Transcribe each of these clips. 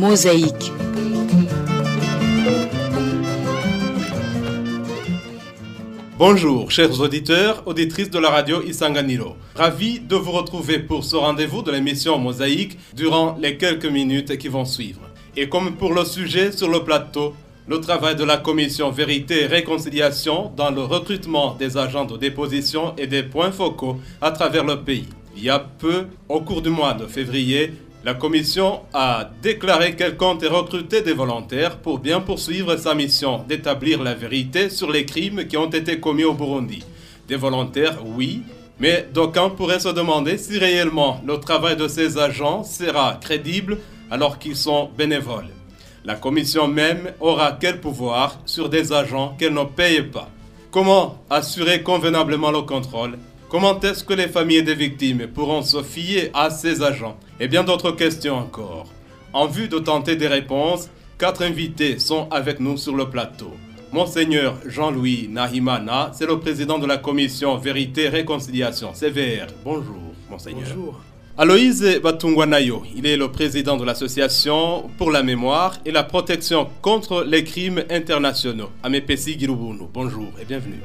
Mosaïque. Bonjour, chers auditeurs, auditrices de la radio Isanganiro. Ravi de vous retrouver pour ce rendez-vous de l'émission Mosaïque durant les quelques minutes qui vont suivre. Et comme pour le sujet sur le plateau, le travail de la commission Vérité et Réconciliation dans le recrutement des agents de déposition et des points focaux à travers le pays. Il y a peu, au cours du mois de février, la commission a déclaré qu'elle compte recruter des volontaires pour bien poursuivre sa mission d'établir la vérité sur les crimes qui ont été commis au Burundi. Des volontaires, oui, mais d'aucuns pourraient se demander si réellement le travail de ces agents sera crédible alors qu'ils sont bénévoles. La commission même aura quel pouvoir sur des agents qu'elle ne paye pas? Comment assurer convenablement le contrôle? Comment est-ce que les familles des victimes pourront se fier à ces agents? Et bien d'autres questions encore. En vue de tenter des réponses, quatre invités sont avec nous sur le plateau. Monseigneur Jean-Louis Nahimana, c'est le président de la commission Vérité Réconciliation, CVR. Bonjour, Monseigneur. Bonjour. Aloïse Batungwanayo, il est le président de l'association pour la mémoire et la protection contre les crimes internationaux. Amepesi Girubunu, bonjour et bienvenue.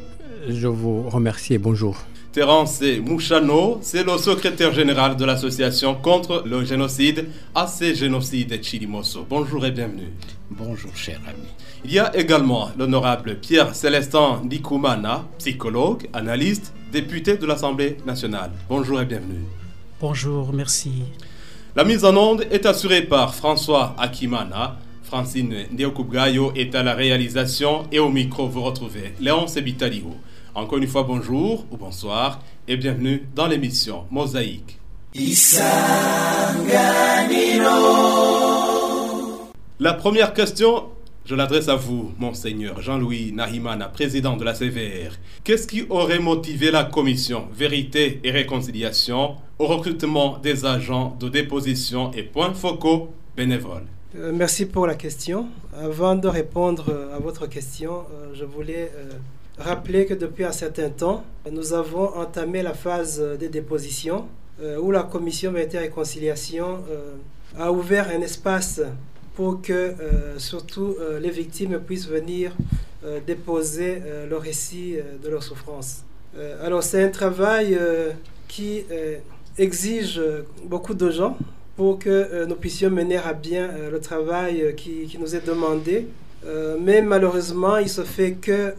Je vous remercie et bonjour. Terence Mouchano, c'est le secrétaire général de l'association contre le génocide AC Génocide Chilimoso. Bonjour et bienvenue. Bonjour, cher ami. Il y a également l'honorable Pierre Célestin Nikumana, psychologue, analyste, député de l'Assemblée nationale. Bonjour et bienvenue. Bonjour, merci. La mise en onde est assurée par François Akimana. Francine Ndiokubgayo est à la réalisation et au micro vous retrouvez Léon Sebitaliho. Encore une fois, bonjour ou bonsoir et bienvenue dans l'émission Mosaïque. La première question, je l'adresse à vous, Monseigneur Jean-Louis Nahimana, président de la CVR. Qu'est-ce qui aurait motivé la commission Vérité et Réconciliation au recrutement des agents de déposition et points focaux bénévoles? Euh, merci pour la question. Avant de répondre euh, à votre question, euh, je voulais rappeler que depuis un certain temps, nous avons entamé la phase des dépositions euh, où la commission Vérité et Réconciliation euh, a ouvert un espace pour que euh, surtout les victimes puissent venir déposer le récit de leur souffrance. Alors c'est un travail qui exige beaucoup de gens pour que nous puissions mener à bien le travail qui, qui nous est demandé. Mais malheureusement, il se fait que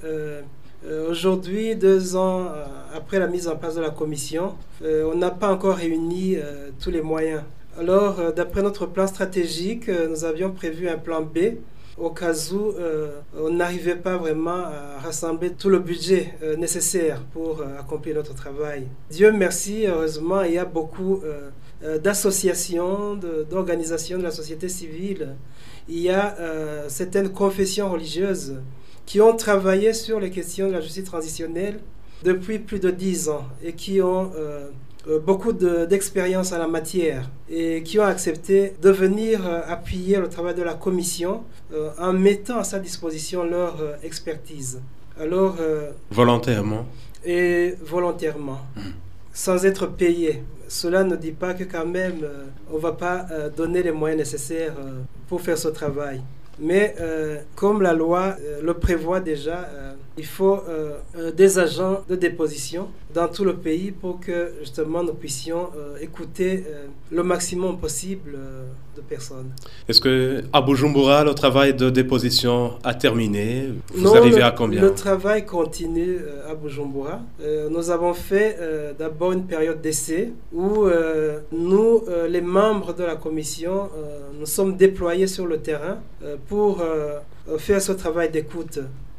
euh, aujourd'hui, deux ans euh, après la mise en place de la commission, euh, on n'a pas encore réuni tous les moyens. Alors, d'après notre plan stratégique, nous avions prévu un plan B au cas où on n'arrivait pas vraiment à rassembler tout le budget nécessaire pour accomplir notre travail. Dieu merci, heureusement, il y a beaucoup d'associations, d'organisations de, la société civile. Il y a certaines confessions religieuses qui ont travaillé sur les questions de la justice transitionnelle depuis plus de dix ans et qui ont euh, euh, beaucoup de- d'expérience en la matière et qui ont accepté de venir euh, appuyer le travail de la commission euh, en mettant à sa disposition leur expertise. Alors, Volontairement. et volontairement, sans être payé. Cela ne dit pas que quand même on ne va pas donner les moyens nécessaires pour faire ce travail. Mais euh, comme la loi euh, le prévoit déjà, euh, il faut euh, euh, des agents de déposition dans tout le pays pour que justement nous puissions euh, écouter euh, le maximum possible de personnes. Est-ce que à Bujumbura, le travail de déposition a terminé? Vous Non, arrivez le, à combien? Le travail continue à Bujumbura. Nous avons fait d'abord une période d'essai où nous, les membres de la commission, nous sommes déployés sur le terrain pour faire ce travail d'écoute.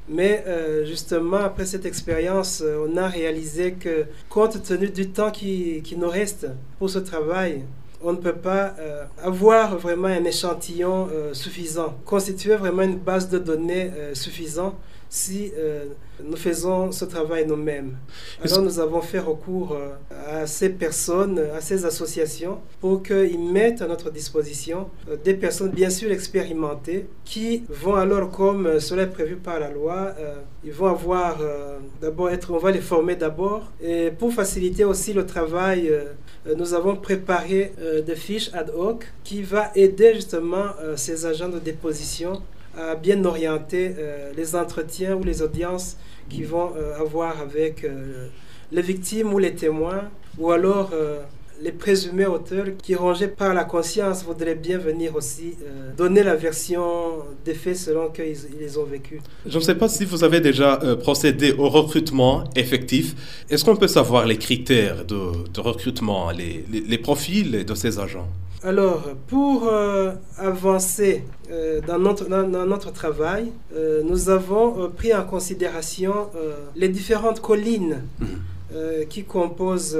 Mais euh, justement, après cette expérience, euh, on a réalisé que compte tenu du temps qui, qui nous reste pour ce travail, on ne peut pas euh, avoir vraiment un échantillon euh, suffisant, constituer vraiment une base de données euh, suffisante si euh, nous faisons ce travail nous-mêmes. Alors nous avons fait recours euh, à ces personnes, à ces associations, pour qu'ils mettent à notre disposition euh, des personnes bien sûr expérimentées qui vont alors, comme cela est prévu par la loi, ils vont avoir d'abord être, on va les former d'abord, et pour faciliter aussi le travail nous avons préparé des fiches ad hoc qui va aider justement ces agents de déposition à bien orienter euh, les entretiens ou les audiences qu'ils vont euh, avoir avec euh, les victimes ou les témoins, ou alors les présumés auteurs qui, rongés par la conscience, voudraient bien venir aussi donner la version des faits selon qu'ils les ont vécus. Je ne sais pas si vous avez déjà procédé au recrutement effectif. Est-ce qu'on peut savoir les critères de, recrutement, les, les profils de ces agents? Alors, pour euh, avancer euh, dans, notre, dans, notre travail, euh, nous avons pris en considération les différentes collines mhm. qui composent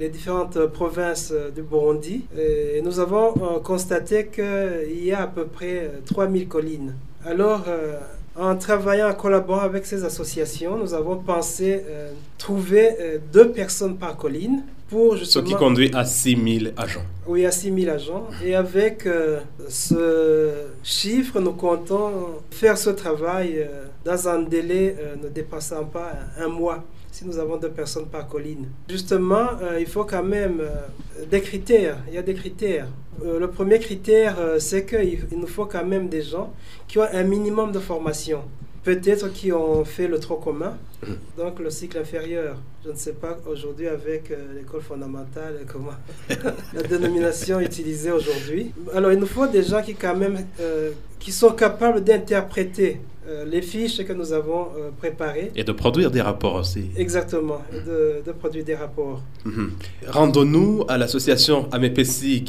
les, différentes provinces du Burundi. Et nous avons constaté qu'il y a à peu près 3000 collines. Alors, en travaillant, en collaborant avec ces associations, nous avons pensé trouver deux personnes par colline ce qui conduit à 6 000 agents. Oui, à 6 000 agents. Et avec euh, ce chiffre, nous comptons faire ce travail euh, dans un délai euh, ne dépassant pas un mois si nous avons deux personnes par colline. Justement, il faut quand même des critères. Il y a des critères. le premier critère, c'est qu'il nous faut quand même des gens qui ont un minimum de formation peut-être qui ont fait le trop commun, donc le cycle inférieur. Je ne sais pas aujourd'hui avec euh, l'école fondamentale comment la dénomination utilisée aujourd'hui. Alors il nous faut des gens qui quand même euh, qui sont capables d'interpréter euh, les fiches que nous avons préparées. Et de produire des rapports aussi. Exactement, de, de, produire des rapports. Mhm. Rendons-nous à l'association Amepesi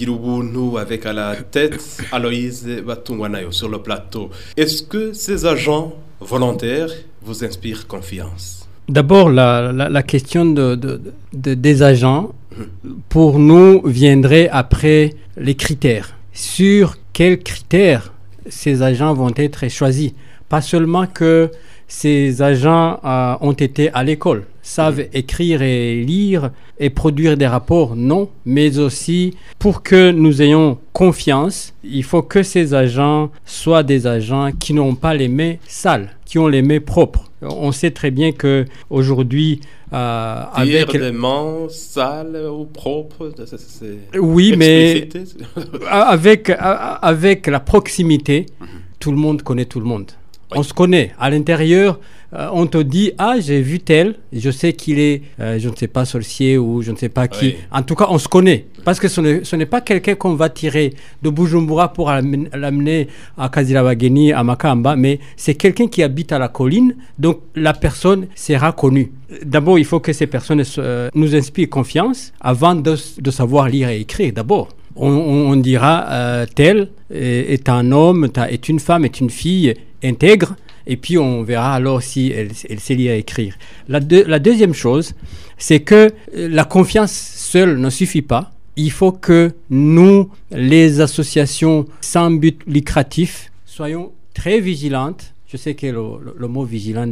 nous avec à la tête Aloïse Batungwanayo sur le plateau. Est-ce que ces agents volontaire vous inspire confiance? D'abord, la, question de, des agents, pour nous, viendrait après les critères. Sur quels critères ces agents vont être choisis? Pas seulement que ces agents euh, ont été à l'école, savent écrire et lire et produire des rapports, non, mais aussi pour que nous ayons confiance, il faut que ces agents soient des agents qui n'ont pas les mains sales, qui ont les mains propres. On sait très bien que aujourd'hui, euh, avec des mains sales ou propres, oui, mais avec avec la proximité, mhm. tout le monde connaît tout le monde. On se connaît. À l'intérieur, euh, on te dit Ah, j'ai vu tel, je sais qu'il est, euh, je ne sais pas, sorcier ou je ne sais pas qui. En tout cas, on se connaît. Parce que ce n'est pas quelqu'un qu'on va tirer de Bujumbura pour l'amener à Kazilabageni, à Makamba, mais c'est quelqu'un qui habite à la colline, donc la personne sera connue. D'abord, il faut que ces personnes euh, nous inspirent confiance avant de, savoir lire et écrire, d'abord. On, dira tel est, un homme, est une femme, est une fille, intègre, et puis on verra alors si elle, sait lire écrire. La, la deuxième chose, c'est que euh, la confiance seule ne suffit pas. Il faut que nous, les associations sans but lucratif, soyons très vigilantes je sais que le, mot vigilant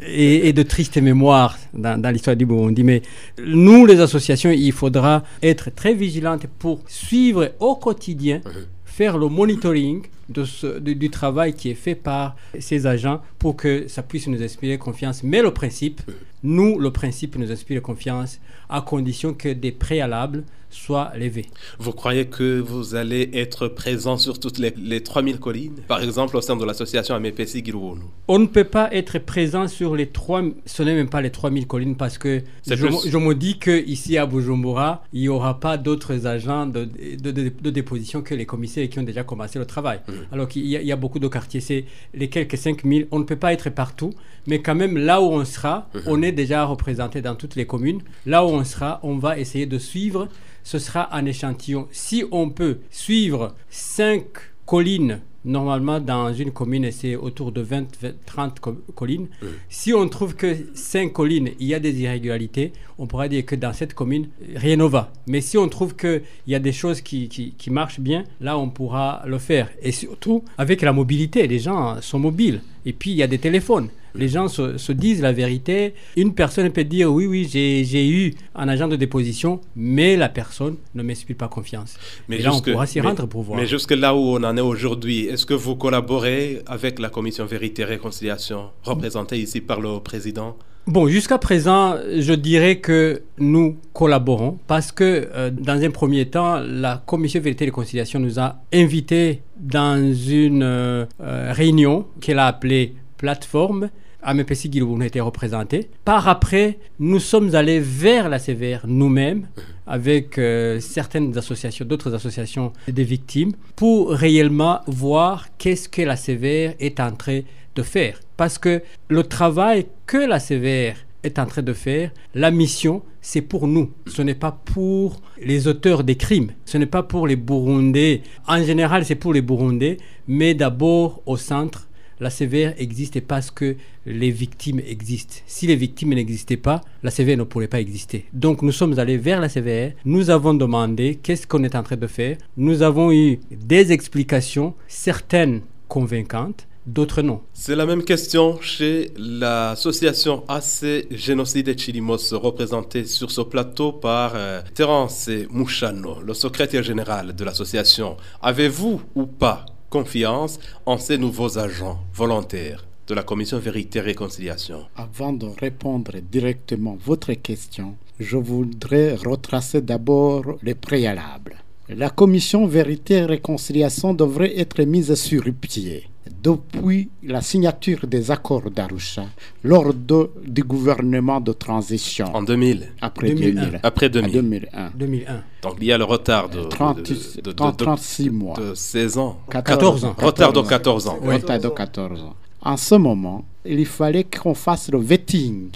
est, de triste mémoire dans, dans l'histoire du Burundi, mais nous, les associations, il faudra être très vigilantes pour suivre au quotidien, faire le monitoring de ce, du travail qui est fait par ces agents pour que ça puisse nous inspirer confiance. Mais le principe, nous, le principe nous inspire confiance à condition que des préalables soient levés. Vous croyez que vous allez être présent sur toutes les, les 3000 collines? Par exemple, au sein de l'association Amepesi Giruonu On ne peut pas être présent sur les 3, ce n'est même pas les 3000 collines parce que je, je, me dis qu'ici à Bujumbura, il n'y aura pas d'autres agents de, de, de, déposition que les commissaires qui ont déjà commencé le travail. Mmh. Alors qu'il y, y, a beaucoup de quartiers, c'est les quelques 5000, on ne peut pas être partout, mais quand même là où on sera, mmh. on est déjà représenté dans toutes les communes. Là où on sera, on va essayer de suivre. Ce sera un échantillon. Si on peut suivre cinq collines Normalement, dans une commune, c'est autour de 20, 30 collines. Si on trouve que 5 collines, il y a des irrégularités, on pourrait dire que dans cette commune, rien ne va. Mais si on trouve qu'il y a des choses qui, qui, qui, marchent bien, là, on pourra le faire. Et surtout, avec la mobilité, les gens sont mobiles. Et puis, il y a des téléphones. Les gens se, disent la vérité. Une personne peut dire oui, oui, j'ai eu un agent de déposition, mais la personne ne m'explique pas confiance. Mais là, on pourra s'y rendre pour voir. Mais jusque là où on en est aujourd'hui, est-ce que vous collaborez avec la commission Vérité et Réconciliation, représentée ici par le président? Bon, jusqu'à présent, je dirais que nous collaborons parce que, euh, dans un premier temps, la Commission Vérité et Réconciliation nous a invités dans une euh, euh, réunion qu'elle a appelée plateforme. AMPC Guilou était représenté. Par après, nous sommes allés vers la sévère nous-mêmes avec certaines associations, d'autres associations des victimes, pour réellement voir qu'est-ce que la sévère est en train de faire. Parce que le travail que la sévère est en train de faire, la mission, c'est pour nous. Ce n'est pas pour les auteurs des crimes. Ce n'est pas pour les Burundais. En général, c'est pour les Burundais, mais d'abord au centre, la sévère existe parce que les victimes existent. Si les victimes n'existaient pas, la sévère ne pourrait pas exister. Donc nous sommes allés vers la sévère, nous avons demandé qu'est-ce qu'on est en train de faire. Nous avons eu des explications, certaines convaincantes, d'autres non. C'est la même question chez l'association AC Génocide et Chilimos, représentée sur ce plateau par euh, Terence Mouchano, le secrétaire général de l'association. Avez-vous ou pas confiance en ces nouveaux agents volontaires de la commission Vérité et Réconciliation? Avant de répondre directement à votre question, je voudrais retracer d'abord les préalables. La commission Vérité et Réconciliation devrait être mise sur pied depuis la signature des accords d'Arusha lors du gouvernement de transition. En 2000 Après 2000. Après 2001. 2001. Donc il y a le retard de, 36 mois. De 16 ans. 14, ans. Retard de 14 ans. Retard de 14 ans. En ce moment, il fallait qu'on fasse le vetting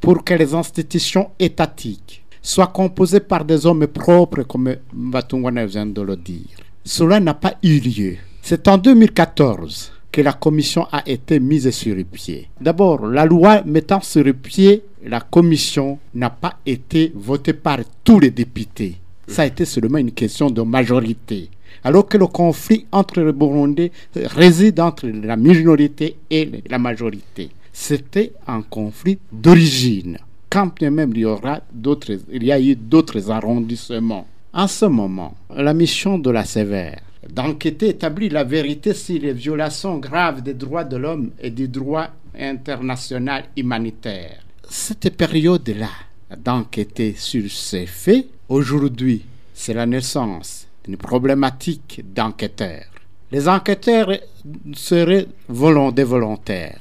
pour que les institutions étatiques soient composées par des hommes propres, comme Batungwana vient de le dire. Cela n'a pas eu lieu. C'est en 2014 que la commission a été mise sur pied. D'abord, la loi mettant sur pied la commission n'a pas été votée par tous les députés. Ça a été seulement une question de majorité. Alors que le conflit entre les Burundais réside entre la minorité et la majorité. C'était un conflit d'origine. Quand bien même il y, aura il y a eu d'autres arrondissements. En ce moment, la mission de la Sévère d'enquêter, établir la vérité sur les violations graves des droits de l'homme et des droits internationaux humanitaires. Cette période-là d'enquêter sur ces faits, aujourd'hui, c'est la naissance d'une problématique d'enquêteurs. Les enquêteurs seraient des volontaires,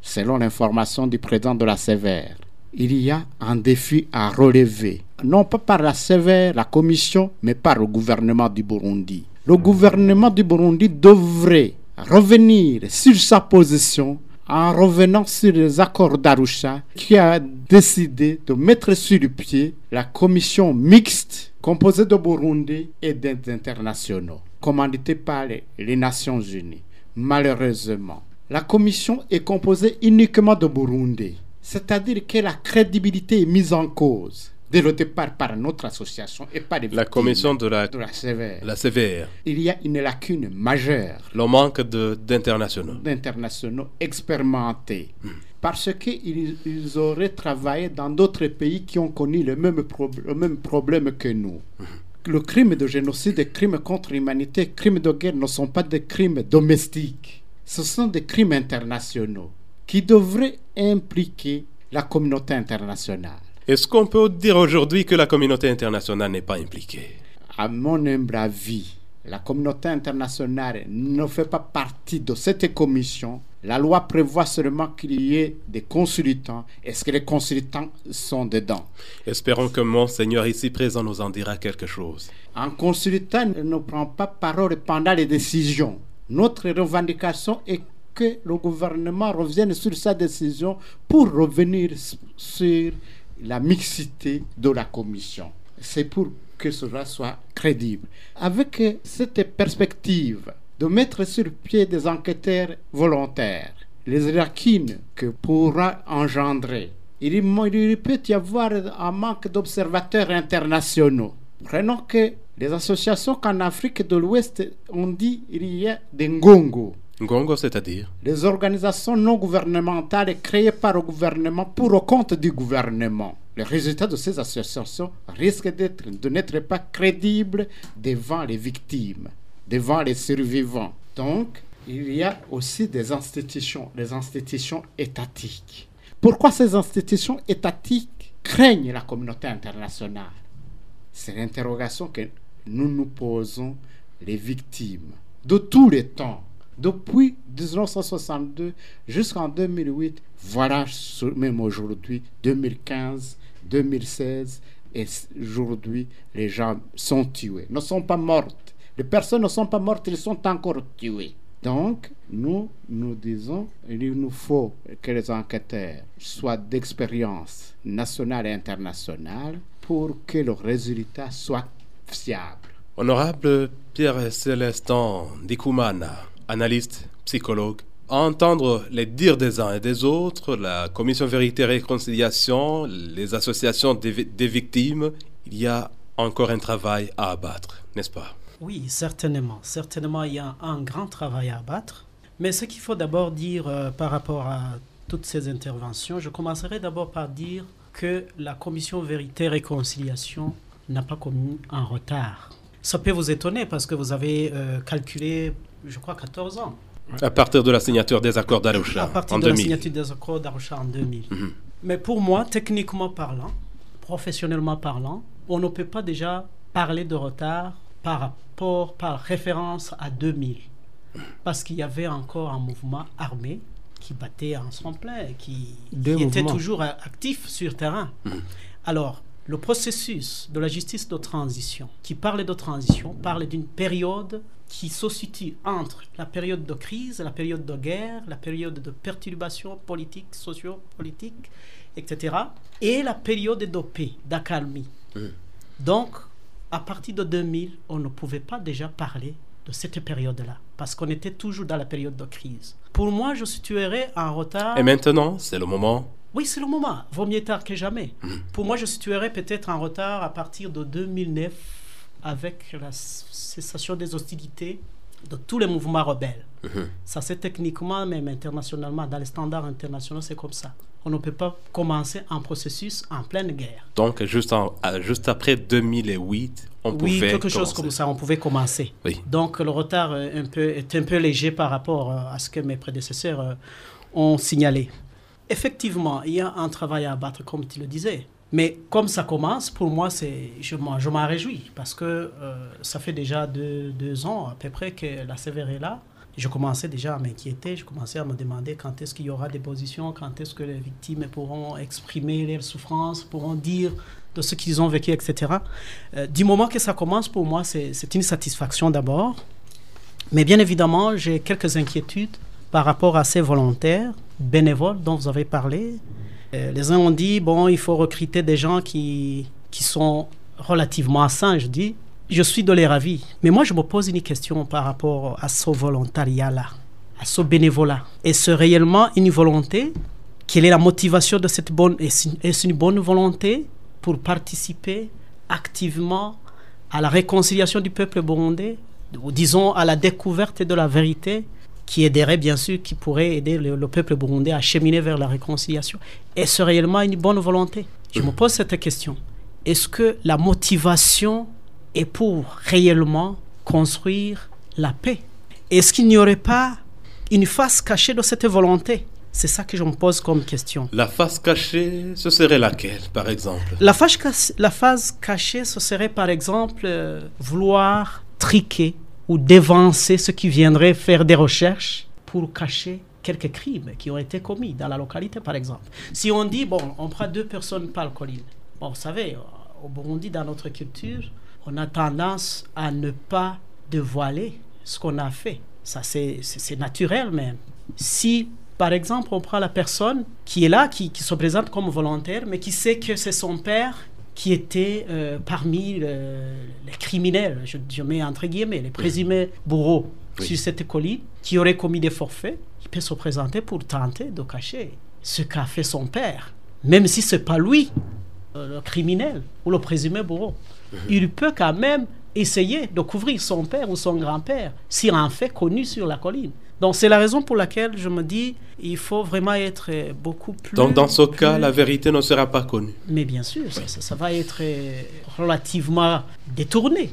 selon l'information du président de la Sévère. Il y a un défi à relever, non pas par la Sévère, la Commission, mais par le gouvernement du Burundi. Le gouvernement du Burundi devrait revenir sur sa position en revenant sur les accords d'Arusha qui a décidé de mettre sur le pied la commission mixte composée de Burundi et d'internationaux, commanditée par les Nations Unies. Malheureusement, la commission est composée uniquement de Burundi, c'est-à-dire que la crédibilité est mise en cause dès le départ par notre association et par les La commission de la, de la CVR. La CVR. Il y a une lacune majeure. Le manque d'internationaux. D'internationaux expérimentés. Hmm. Parce qu'ils ils auraient travaillé dans d'autres pays qui ont connu le même, le même problème que nous. Hmm. Le crime de génocide, les crimes contre l'humanité, les crimes de guerre ne sont pas des crimes domestiques. Ce sont des crimes internationaux qui devraient impliquer la communauté internationale. Est-ce qu'on peut dire aujourd'hui que la communauté internationale n'est pas impliquée? À mon humble avis, la communauté internationale ne fait pas partie de cette commission. La loi prévoit seulement qu'il y ait des consultants. Est-ce que les consultants sont dedans? Espérons que Monseigneur ici présent nous en dira quelque chose. Un consultant ne prend pas parole pendant les décisions. Notre revendication est que le gouvernement revienne sur sa décision pour revenir sur la mixité de la commission. C'est pour que cela soit crédible. Avec cette perspective de mettre sur pied des enquêteurs volontaires, les lacunes que pourra engendrer, il, peut y avoir un manque d'observateurs internationaux. Prenons que les associations qu'en Afrique de l'Ouest ont dit il y a des Ngongo Ngongo, c'est-à-dire? Les organisations non gouvernementales créées par le gouvernement pour le compte du gouvernement. Les résultats de ces associations risquent de n'être pas crédibles devant les victimes, devant les survivants. Donc, il y a aussi des institutions, des institutions étatiques. Pourquoi ces institutions étatiques craignent la communauté internationale? C'est l'interrogation que nous nous posons, les victimes, de tous les temps depuis 1962 jusqu'en 2008, voilà même aujourd'hui, 2015, 2016, et aujourd'hui, les gens sont tués. Ne sont pas mortes. Les personnes ne sont pas mortes, ils sont encore tués. Donc, nous, nous disons, il nous faut que les enquêteurs soient d'expérience nationale et internationale pour que le résultat soit fiable. Honorable Pierre Célestin Dikoumana, analyste, psychologue, entendre les dires des uns et des autres, la commission vérité et réconciliation, les associations des, victimes, il y a encore un travail à abattre, n'est-ce pas? Oui, certainement. Certainement, il y a un grand travail à abattre. Mais ce qu'il faut d'abord dire euh, par rapport à toutes ces interventions, je commencerai d'abord par dire que la commission vérité et réconciliation n'a pas commis un retard. Ça peut vous étonner parce que vous avez euh, calculé je crois, 14 ans. À partir de la signature des accords d'Arusha en 2000. À partir de la signature des accords d'Arusha en 2000. Mhm. Mais pour moi, techniquement parlant, professionnellement parlant, on ne peut pas déjà parler de retard par rapport, par référence à 2000. Parce qu'il y avait encore un mouvement armé qui battait en son plein, qui, qui était toujours actif sur terrain. Mhm. Alors, le processus de la justice de transition, qui parle de transition, parle d'une période qui se situe entre la période de crise, la période de guerre, la période de perturbation politique, socio-politique, etc., et la période de paix, d'accalmie. Donc, à partir de 2000, on ne pouvait pas déjà parler de cette période-là, parce qu'on était toujours dans la période de crise. Pour moi, je situerais un retard. Et maintenant, c'est le moment oui, c'est le moment. Vaut mieux tard que jamais. Pour moi, je situerais peut-être un retard à partir de 2009 avec la cessation des hostilités de tous les mouvements rebelles. Mhm. Ça, c'est techniquement, même internationalement, dans les standards internationaux, c'est comme ça. On ne peut pas commencer un processus en pleine guerre. Donc, juste, juste après 2008, on pouvait. Oui, quelque chose comme ça, on pouvait commencer. Oui. Donc, le retard un peu, est un peu léger par rapport euh, à ce que mes prédécesseurs euh, ont signalé. Effectivement, il y a un travail à abattre, comme tu le disais. Mais comme ça commence, pour moi, c'est, je, m'en réjouis parce que euh, ça fait déjà deux, ans à peu près que la sévère est là. Je commençais déjà à m'inquiéter, je commençais à me demander quand est-ce qu'il y aura des positions, quand est-ce que les victimes pourront exprimer leurs souffrances, pourront dire de ce qu'ils ont vécu, etc. Euh, du moment que ça commence, pour moi, c'est une satisfaction d'abord. Mais bien évidemment, j'ai quelques inquiétudes par rapport à ces volontaires bénévoles dont vous avez parlé, euh, les uns ont dit, bon, il faut recruter des gens qui, qui sont relativement sains, je dis. Je suis de les ravis. Mais moi, je me pose une question par rapport à ce volontariat-là, à ce bénévolat. Est-ce réellement une volonté? Quelle est la motivation de cette bonne... Est-ce une bonne volonté pour participer activement à la réconciliation du peuple burundais, ou disons à la découverte de la vérité qui aiderait bien sûr, qui pourrait aider le, peuple burundais à cheminer vers la réconciliation. Est-ce réellement une bonne volonté? Je me pose cette question. Est-ce que la motivation est pour réellement construire la paix? Est-ce qu'il n'y aurait pas une face cachée de cette volonté? C'est ça que je me pose comme question. La face cachée, ce serait laquelle, par exemple? La face, la phase cachée, ce serait par exemple euh, vouloir triquer ou d'évancer ceux qui viendraient faire des recherches pour cacher quelques crimes qui ont été commis dans la localité, par exemple. Si on dit, bon, on prend deux personnes par colline, bon, vous savez, au Burundi, dans notre culture, on a tendance à ne pas dévoiler ce qu'on a fait. Ça, c'est naturel même. Si, par exemple, on prend la personne qui est là, qui, qui se présente comme volontaire, mais qui sait que c'est son père qui étaient euh, parmi les criminels, je, mets entre guillemets, les présumés bourreaux sur cette colline, qui auraient commis des forfaits, il peut se présenter pour tenter de cacher ce qu'a fait son père, même si ce n'est pas lui, euh, le criminel ou le présumé bourreau. Mhm. Il peut quand même essayer de couvrir son père ou son grand-père sur un fait connu sur la colline. Donc c'est la raison pour laquelle je me dis, il faut vraiment être beaucoup plus... Donc dans ce cas, la vérité ne sera pas connue. Mais bien sûr, ça, va être relativement détourné.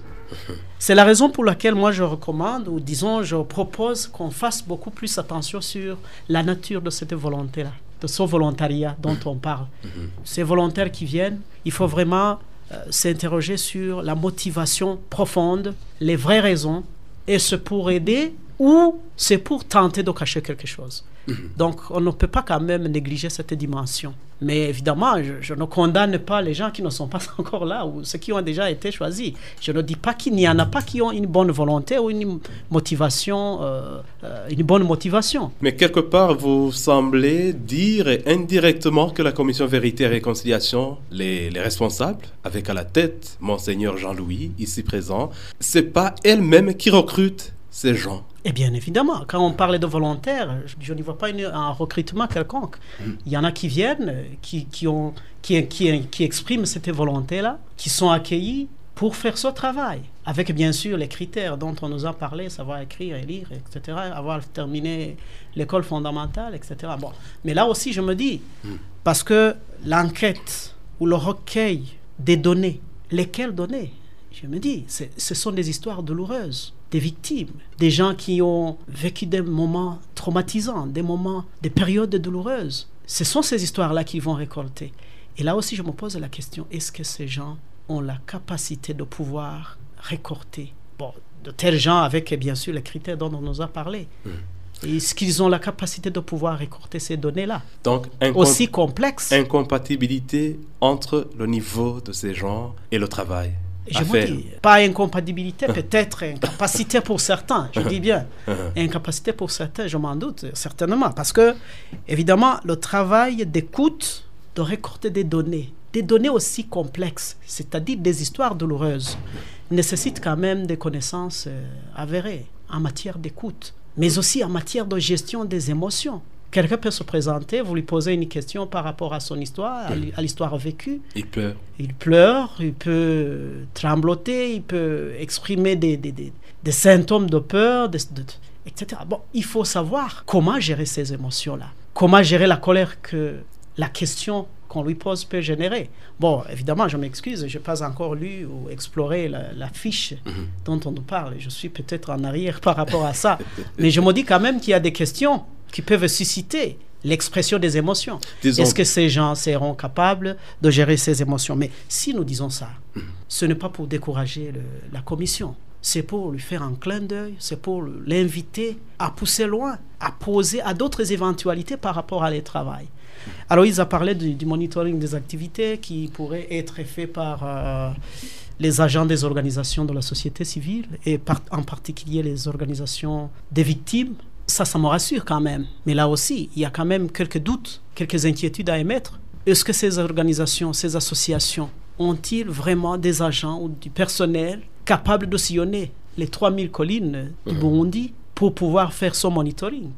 C'est la raison pour laquelle moi je recommande, ou disons, je propose qu'on fasse beaucoup plus attention sur la nature de cette volonté-là, de ce volontariat dont on parle. Mhm. Ces volontaires qui viennent, il faut vraiment euh, s'interroger sur la motivation profonde, les vraies raisons, et ce pour aider ou c'est pour tenter de cacher quelque chose. Mhm. Donc, on ne peut pas quand même négliger cette dimension. Mais évidemment, je, ne condamne pas les gens qui ne sont pas encore là ou ceux qui ont déjà été choisis. Je ne dis pas qu'il n'y en a pas qui ont une bonne volonté ou une motivation, euh, euh, une bonne motivation. Mais quelque part, vous semblez dire indirectement que la commission Vérité et Réconciliation, les, les responsables, avec à la tête Monseigneur Jean-Louis, ici présent, c'est pas elle-même qui recrute ces gens. Et bien évidemment, quand on parle de volontaires, je, n'y vois pas un recrutement quelconque. Mm. Il y en a qui viennent, qui, qui, ont, qui, qui, qui expriment cette volonté-là, qui sont accueillis pour faire ce travail, avec bien sûr les critères dont on nous a parlé, savoir écrire et lire, etc., avoir terminé l'école fondamentale, etc. Bon. Mais là aussi, je me dis, mm. parce que l'enquête ou le recueil des données, lesquelles données Je me dis, ce sont des histoires douloureuses des victimes, des gens qui ont vécu des moments traumatisants, des moments, des périodes douloureuses. Ce sont ces histoires-là qu'ils vont récolter. Et là aussi, je me pose la question, est-ce que ces gens ont la capacité de pouvoir récolter bon, de tels gens avec, bien sûr, les critères dont on nous a parlé hmm. Est-ce qu'ils ont la capacité de pouvoir récolter ces données-là? Donc, aussi complexes Incompatibilité entre le niveau de ces gens et le travail je vous dis, pas incompatibilité, peut-être incapacité pour certains, je dis bien. Incapacité pour certains, je m'en doute, certainement. Parce que, évidemment, le travail d'écoute, de récolter des données, des données aussi complexes, c'est-à-dire des histoires douloureuses, nécessite quand même des connaissances euh, avérées en matière d'écoute, mais aussi en matière de gestion des émotions. Quelqu'un peut se présenter, vous lui posez une question par rapport à son histoire, à l'histoire vécue. Il pleure. Il pleure, il peut trembloter, il peut exprimer des, des, des, symptômes de peur, etc. Bon, il faut savoir comment gérer ces émotions-là. Comment gérer la colère que la question qu'on lui pose peut générer. Bon, évidemment, je m'excuse, je n'ai pas encore lu ou exploré la, fiche mhm. dont on nous parle. Je suis peut-être en arrière par rapport à ça. Mais je me dis quand même qu'il y a des questions qui peuvent susciter l'expression des émotions. Est-ce que ces gens seront capables de gérer ces émotions? Mais si nous disons ça, ce n'est pas pour décourager la commission. C'est pour lui faire un clin d'œil, c'est pour l'inviter à pousser loin, à poser à d'autres éventualités par rapport à les travail. Alors, ils ont parlé du, monitoring des activités qui pourrait être fait par euh, les agents des organisations de la société civile et en particulier les organisations des victimes ça, ça me rassure quand même. Mais là aussi, il y a quand même quelques doutes, quelques inquiétudes à émettre. Est-ce que ces organisations, ces associations ont-ils vraiment des agents ou du personnel capables de sillonner les 3000 collines du mhm. Burundi pour pouvoir faire son monitoring?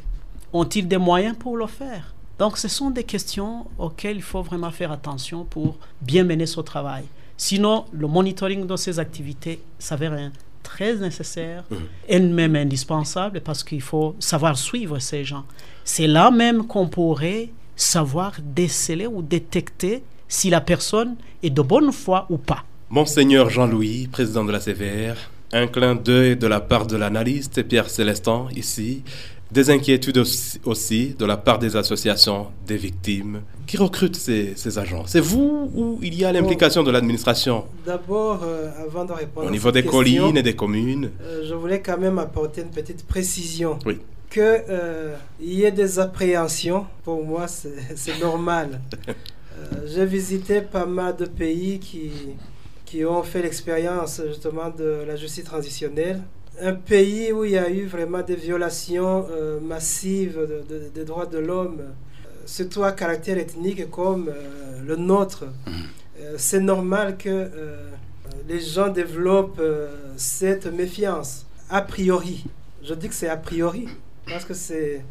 Ont-ils des moyens pour le faire? Donc ce sont des questions auxquelles il faut vraiment faire attention pour bien mener son travail. Sinon, le monitoring de ces activités s'avère un très nécessaire mmh. et même indispensable parce qu'il faut savoir suivre ces gens. C'est là même qu'on pourrait savoir déceler ou détecter si la personne est de bonne foi ou pas. Monseigneur Jean-Louis, président de la CVR, un clin d'œil de la part de l'analyste Pierre Célestin ici des inquiétudes aussi, de la part des associations des victimes qui recrutent ces, agents. C'est vous ou il y a l'implication de l'administration? D'abord, euh, avant de répondre au niveau des collines et des communes, euh, je voulais quand même apporter une petite précision. Oui. Que euh, y ait des appréhensions, pour moi, c'est normal. J'ai visité pas mal de pays qui qui ont fait l'expérience justement de la justice transitionnelle un pays où il y a eu vraiment des violations euh, massives des droits de l'homme, euh, surtout à caractère ethnique comme euh, le nôtre, mm. c'est normal que les gens développent cette méfiance, a priori. Je dis que c'est a priori, parce que c'est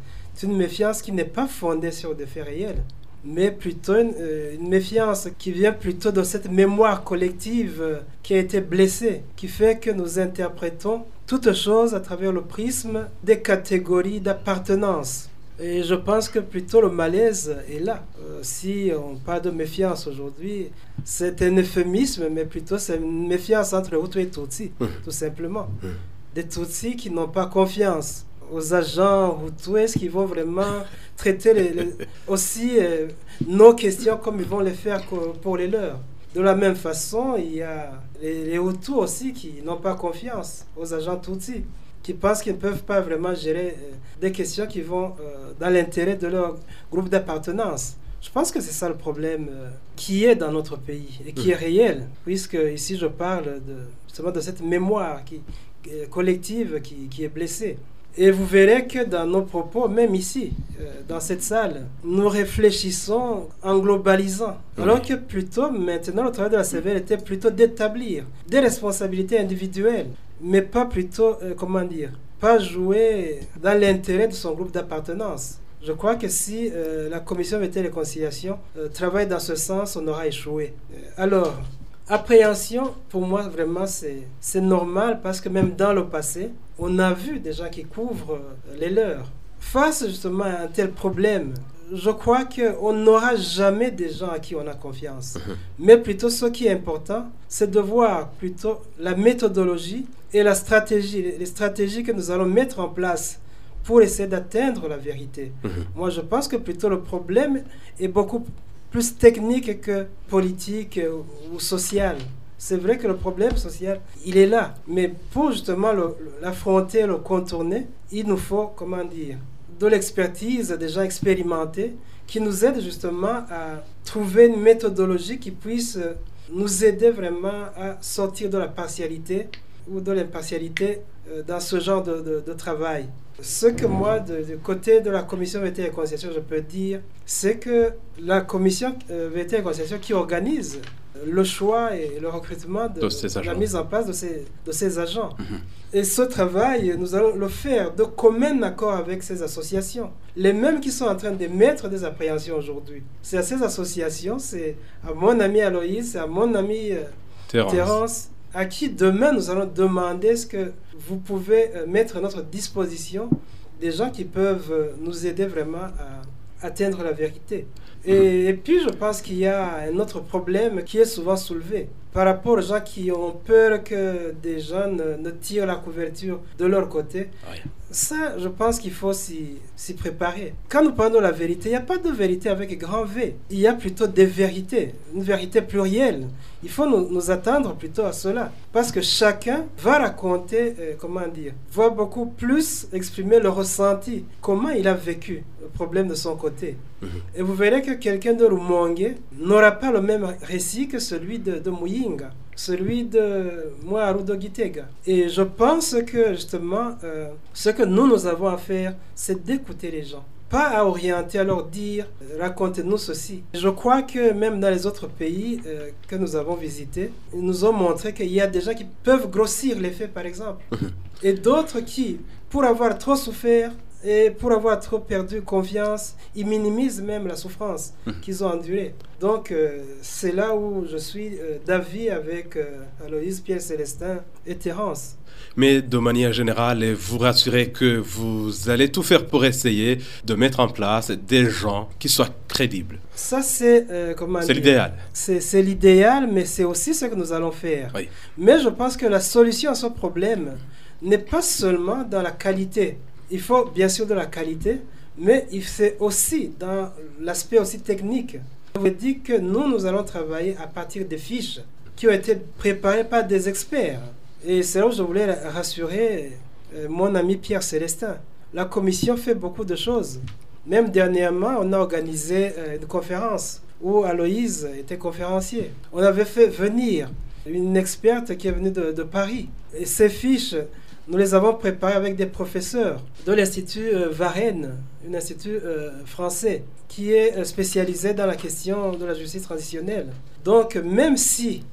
une méfiance qui n'est pas fondée sur des faits réels. Mais plutôt euh, une, méfiance qui vient plutôt de cette mémoire collective euh, qui a été blessée, qui fait que nous interprétons toutes choses à travers le prisme des catégories d'appartenance. Et je pense que plutôt le malaise est là. Euh, si on parle de méfiance aujourd'hui, c'est un euphémisme, mais plutôt c'est une méfiance entre Hutu et Tutsi, tout simplement. Des Tutsis qui n'ont pas confiance aux agents Hutus qui vont vraiment traiter aussi euh, nos questions comme ils vont les faire pour les leurs. De la même façon, il y a les, les Hutus aussi qui n'ont pas confiance aux agents Tutsis qui pensent qu'ils ne peuvent pas vraiment gérer euh, des questions qui vont euh, dans l'intérêt de leur groupe d'appartenance. Je pense que c'est ça le problème euh, qui est dans notre pays et qui est réel, puisque ici je parle de, justement de cette mémoire qui, collective qui, qui, est blessée. Et vous verrez que dans nos propos, même ici, dans cette salle, nous réfléchissons en globalisant. Alors que plutôt, maintenant, le travail de la CVL était plutôt d'établir des responsabilités individuelles mais pas plutôt, euh, comment dire, pas jouer dans l'intérêt de son groupe d'appartenance. Je crois que si euh, la commission de réconciliation euh, travaille dans ce sens, on aura échoué. alors, appréhension, pour moi, vraiment, c'est normal parce que même dans le passé, on a vu des gens qui couvrent les leurs. Face justement à un tel problème, je crois qu'on n'aura jamais des gens à qui on a confiance. Mhm. Mais plutôt, ce qui est important, c'est de voir plutôt la méthodologie et la stratégie, les stratégies que nous allons mettre en place pour essayer d'atteindre la vérité. Mhm. Moi, je pense que plutôt le problème est beaucoup plus technique que politique ou social. C'est vrai que le problème social, il est là. Mais pour justement l'affronter, le contourner, il nous faut, comment dire, de l'expertise des gens expérimentés qui nous aident justement à trouver une méthodologie qui puisse nous aider vraiment à sortir de la partialité ou de l'impartialité euh, dans ce genre de, de, travail. Ce que moi, du côté de la commission VT et concession, je peux dire, c'est que la commission euh, VT et concession qui organise le choix et le recrutement de, la mise en place de ces, de ces agents. Mhm. Et ce travail, nous allons le faire de commun accord avec ces associations. Les mêmes qui sont en train de mettre des appréhensions aujourd'hui. C'est à ces associations, c'est à mon ami Aloïs, c'est à mon ami euh, Terence. À qui demain nous allons demander ce que vous pouvez euh, mettre à notre disposition des gens qui peuvent euh, nous aider vraiment à atteindre la vérité. Et, puis, je pense qu'il y a un autre problème qui est souvent soulevé par rapport aux gens qui ont peur que des gens ne, tirent la couverture de leur côté. Ça, je pense qu'il faut s'y préparer. Quand nous parlons de la vérité, il n'y a pas de vérité avec grand V. Il y a plutôt des vérités, une vérité plurielle. Il faut nous, attendre plutôt à cela. Parce que chacun va raconter, euh, comment dire, va beaucoup plus exprimer le ressenti, comment il a vécu le problème de son côté. Mhm. Et vous verrez que quelqu'un de Rumongue n'aura pas le même récit que celui de, de Celui de moi, Gitega. Et je pense que justement, euh, ce que nous, nous avons à faire, c'est d'écouter les gens. Pas à orienter, à leur dire, racontez-nous ceci. Je crois que même dans les autres pays euh, que nous avons visités, ils nous ont montré qu'il y a des gens qui peuvent grossir les faits, par exemple. Et d'autres qui, pour avoir trop souffert, et pour avoir trop perdu confiance, ils minimisent même la souffrance hum. qu'ils ont endurée. Donc, euh, c'est là où je suis euh, d'avis avec euh, Aloïse, Pierre Célestin et Terence. Mais de manière générale, vous rassurez que vous allez tout faire pour essayer de mettre en place des gens qui soient crédibles. Ça, c'est comment C'est l'idéal. C'est l'idéal, mais c'est aussi ce que nous allons faire. Mais je pense que la solution à ce problème n'est pas seulement dans la qualité il faut bien sûr de la qualité, mais c'est aussi dans l'aspect aussi technique. Je vous dis que nous, nous allons travailler à partir des fiches qui ont été préparées par des experts. Et c'est là où je voulais rassurer euh, mon ami Pierre Célestin. La commission fait beaucoup de choses. Même dernièrement, on a organisé euh, une conférence où Aloïse était conférencier. On avait fait venir une experte qui est venue de, de Paris. Et ces fiches nous les avons préparés avec des professeurs de l'Institut euh, Varennes, un institut euh, français qui est euh, spécialisé dans la question de la justice transitionnelle. Donc, même si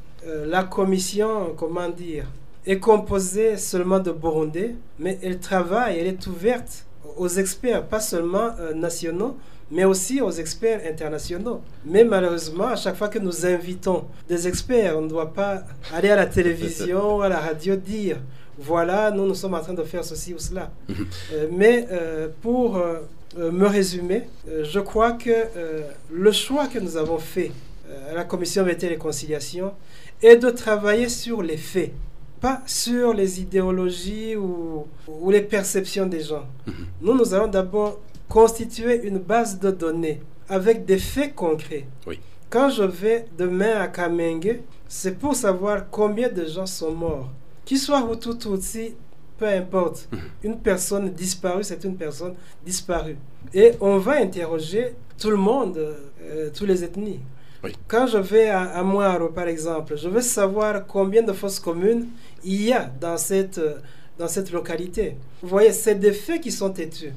la commission, comment dire, est composée seulement de Burundais, mais elle travaille, elle est ouverte aux experts, pas seulement nationaux, mais aussi aux experts internationaux. Mais malheureusement, à chaque fois que nous invitons des experts, on ne doit pas aller à la télévision ou à la radio dire voilà, nous, nous sommes en train de faire ceci ou cela. Euh, mais euh, pour euh, me résumer, je crois que le choix que nous avons fait à la Commission vérité et réconciliation est de travailler sur les faits, pas sur les idéologies ou, ou les perceptions des gens. Nous, nous allons d'abord constituer une base de données avec des faits concrets. Quand je vais demain à Kamenge, c'est pour savoir combien de gens sont morts. Qu'ils soient Hutu, Tutsi, peu importe. Mhm. Une personne disparue, c'est une personne disparue. Et on va interroger tout le monde, euh, tous les ethnies. Quand je vais à, à Moaro, par exemple, je veux savoir combien de fosses communes il y a dans cette, dans cette localité. Vous voyez, c'est des faits qui sont têtus.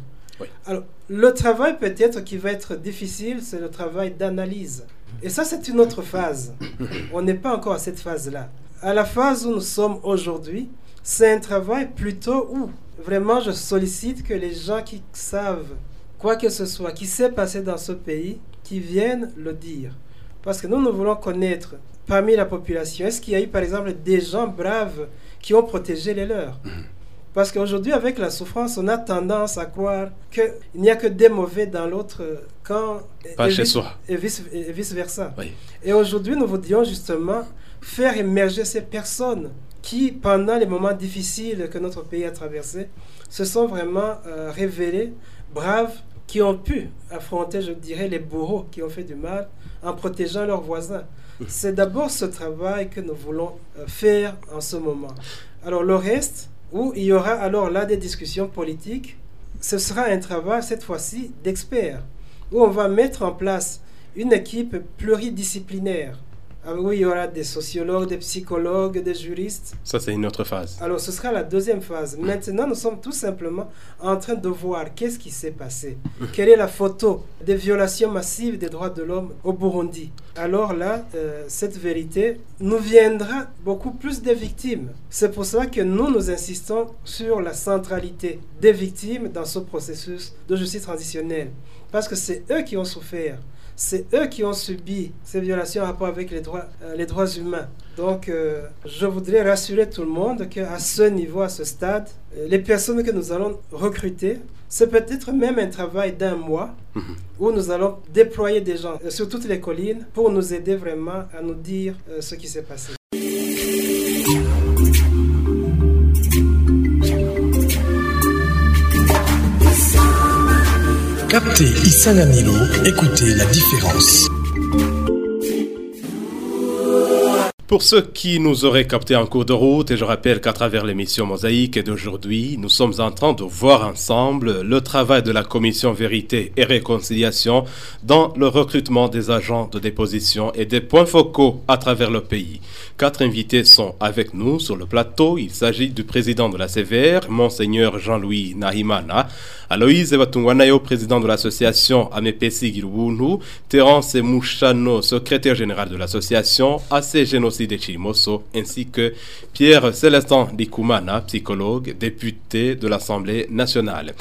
Alors, le travail peut-être qui va être difficile, c'est le travail d'analyse. Et ça, c'est une autre phase. On n'est pas encore à cette phase-là. À la phase où nous sommes aujourd'hui, c'est un travail plutôt où vraiment je sollicite que les gens qui savent quoi que ce soit, qui s'est passé dans ce pays, qui viennent le dire. Parce que nous, nous voulons connaître parmi la population, est-ce qu'il y a eu par exemple des gens braves qui ont protégé les leurs? Parce qu'aujourd'hui, avec la souffrance, on a tendance à croire qu'il n'y a que des mauvais dans l'autre camp. Pas chez soi. Et vice-versa. Et aujourd'hui, nous voudrions justement faire émerger ces personnes qui, pendant les moments difficiles que notre pays a traversés, se sont vraiment euh, révélées braves, qui ont pu affronter, je dirais, les bourreaux qui ont fait du mal en protégeant leurs voisins. C'est d'abord ce travail que nous voulons euh, faire en ce moment. Alors le reste, où il y aura alors là des discussions politiques. Ce sera un travail cette fois-ci d'experts, où on va mettre en place une équipe pluridisciplinaire ah oui, il y aura des sociologues, des psychologues, des juristes. Ça, c'est une autre phase. Alors, ce sera la deuxième phase. Maintenant, nous sommes tout simplement en train de voir qu'est-ce qui s'est passé. Quelle est la photo des violations massives des droits de l'homme au Burundi? Alors là, euh, cette vérité nous viendra beaucoup plus des victimes. C'est pour cela que nous, nous insistons sur la centralité des victimes dans ce processus de justice transitionnelle. Parce que c'est eux qui ont souffert c'est eux qui ont subi ces violations en rapport avec les droits, euh, les droits humains. Donc, euh, je voudrais rassurer tout le monde qu'à ce niveau, à ce stade, euh, les personnes que nous allons recruter, c'est peut-être même un travail d'un mois mhm. où nous allons déployer des gens sur toutes les collines pour nous aider vraiment à nous dire ce qui s'est passé. Captez Isanganilo, écoutez la différence. Pour ceux qui nous auraient capté en cours de route, et je rappelle qu'à travers l'émission Mosaïque d'aujourd'hui, nous sommes en train de voir ensemble le travail de la commission Vérité et Réconciliation dans le recrutement des agents de déposition et des points focaux à travers le pays. Quatre invités sont avec nous sur le plateau. Il s'agit du président de la CVR, Monseigneur Jean-Louis Nahimana, Aloïse Evatungwanayo, président de l'association Amepesi Girubunu, Terence Mouchano, secrétaire général de l'association AC Génocide de Chimoso, ainsi que Pierre Célestin Dikumana, psychologue, député de l'Assemblée nationale.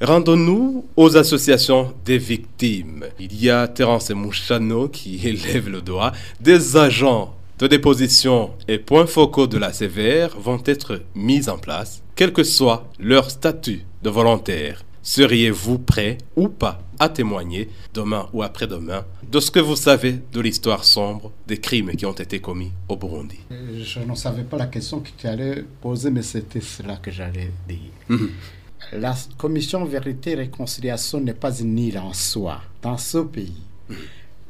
Rendons-nous aux associations des victimes. Il y a Terence Mouchano qui élève le doigt. Des agents de déposition et points focaux de la CVR vont être mis en place, quel que soit leur statut de volontaire. Seriez-vous prêt ou pas à témoigner, demain ou après-demain, de ce que vous savez de l'histoire sombre des crimes qui ont été commis au Burundi? Je ne savais pas la question que tu allais poser, mais c'était cela que j'allais dire. Mhm. La commission Vérité et Réconciliation n'est pas une île en soi dans ce pays. Mhm.